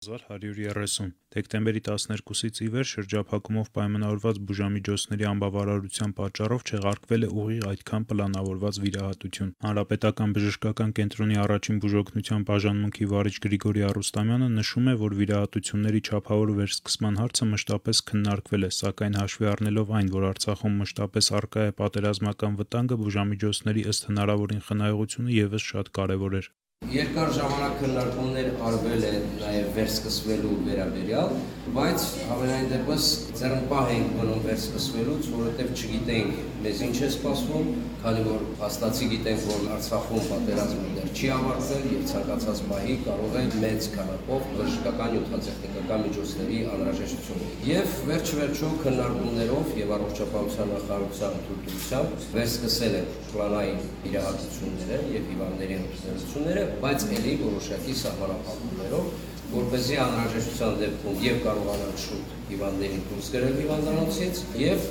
1130 Դեկտեմբերի 12-ից ի վեր շրջափակումով պայմանավորված բուժամիջոցների անբավարարության պատճառով չեղարկվել է ուղիղ այդքան պլանավորված վիրահատություն։ Հանրապետական բժշկական կենտրոնի առաջին բուժօգնության բաժանմունքի վարիչ Գրիգորի Առուստամյանը նշում է, որ վիրահատությունների չափավոր վերսկսման հարցը մշտապես քննարկվել է, սակայն հաշվի առնելով այն, որ Արցախում մշտապես առկա է պատերազմական վտանգը, բուժամիջոցների ըստ հնարավորին խնայողությունը ևս շատ կարևոր էր։ Երկար ժամանակ քննարկումներ արվել են նաև վերսկսվելու վերաբերյալ, բայց համենայն դեպս ձեռնպահ ենք մնում վերսկսվելուց, որովհետև չգիտենք մեզ ինչ է սպասվում, քանի որ հաստատի գիտենք, որ Արցախում պատերազմը դեռ չի ավարտվել եւ ցանկացած բահի կարող է մեծ քանակով բժշկական յութատեխնիկական միջոցների անհրաժեշտություն։ Եվ վերջ-վերջո քննարկումներով եւ առողջապահության նախարարության թույլտվությամբ վերսկսել են պլանային իրահատությունները եւ հիվանդների ընդունելությունները, բայց ելի որոշակի սահմանափակումներով որպեսզի անհրաժեշտության դեպքում եւ կարողանանք շուտ հիվանդներին դուրս գնել հիվանդանոցից եւ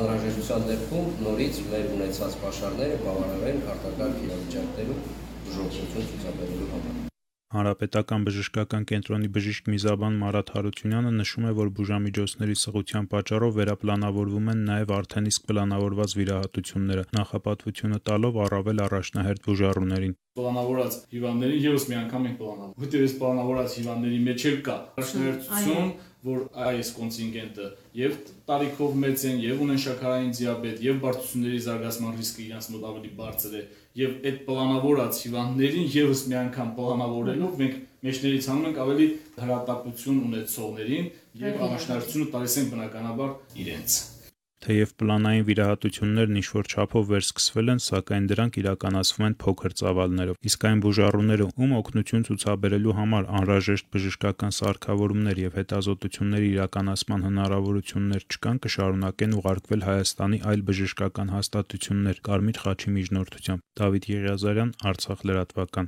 անհրաժեշտության դեպքում նորից մեր ունեցած pašարները բավարարեն արտակարգ իրավիճակներում բժշկություն ցուցաբերելու համար։ Հանրապետական բժշկական կենտրոնի բժիշկ Միզաբան Մարատ Հարությունյանը նշում է, որ բուժամիջոցների սղության պատճառով վերապլանավորվում են նաև արդեն իսկ պլանավորված վիրահատությունները, նախապատվությունը տալով առավել առաջնահերթ բուժառուներին պլանավորած հիվանդներին եւս մի անգամ ենք պլանավորում։ Որտեղ այս պլանավորած հիվանդների մեջ էլ կա առաջնահերթություն, որ այս կոնտինգենտը եւ տարիքով մեծ են, եւ ունեն շաքարային դիաբետ, եւ բարդությունների զարգացման ռիսկը իրancs մոտ ավելի բարձր է, եւ այդ պլանավորած հիվանդներին եւս մի անգամ պլանավորելով մենք մեջներից անում ենք ավելի հրատապություն ունեցողներին եւ առաջնահերթությունը տալիս ենք բնականաբար իրենց։ Թեև պլանային վիրահատություններն ինչ-որ չափով վերսկսվել են, սակայն դրանք իրականացվում են փոքր ծավալներով, իսկ այն բուժառուները, ում օգնություն ցուցաբերելու համար անհրաժեշտ բժշկական սարքավորումներ եւ հետազոտությունների իրականացման հնարավորություններ չկան, կշարունակեն ուղարկվել Հայաստանի այլ բժշկական հաստատություններ Կարմիր խաչի միջնորդությամբ։ Դավիթ Եղիազարյան, Արցախ լրատվական։